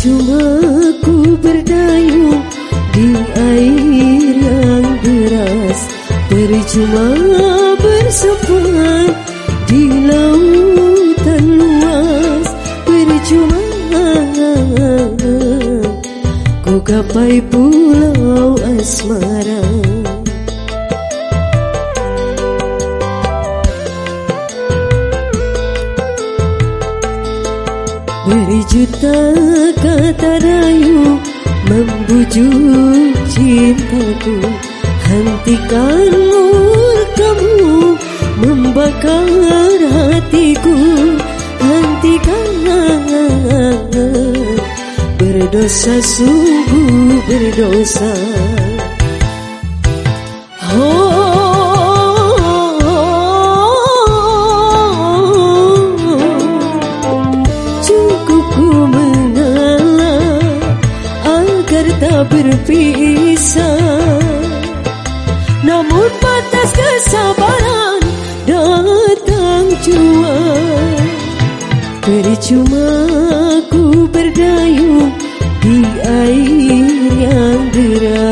Percuma ku berdayung di air yang deras Percuma bersopan di lautan luas Percuma. Ku gapai pulau asmara Berjuta kata rayu membujuk cintaku. Hentikan murkamu membakar hatiku. Hentikan berdosa sungguh berdosa berpisah. Namun batas kesabaran datang jua. Percuma ku berdayung di air yang deras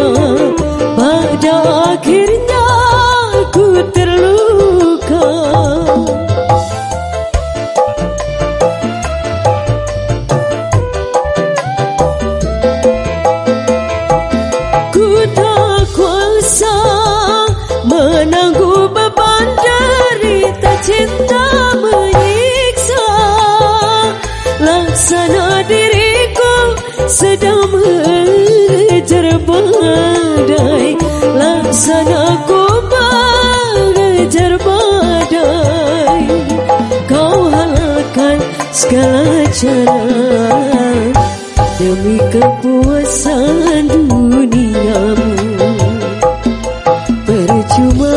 sana cara Demi kepuasan duniamu. Percuma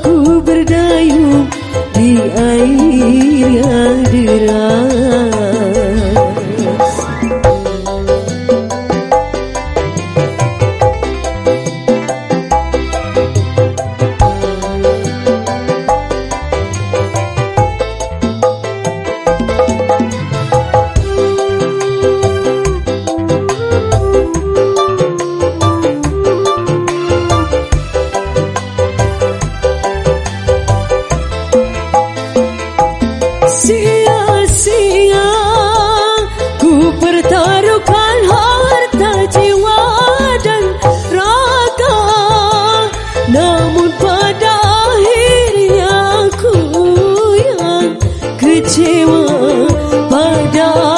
ku berdayung di air Pertaruhkan harta jiwa dan raga. Namun pada akhirnya ku yang kecewa pada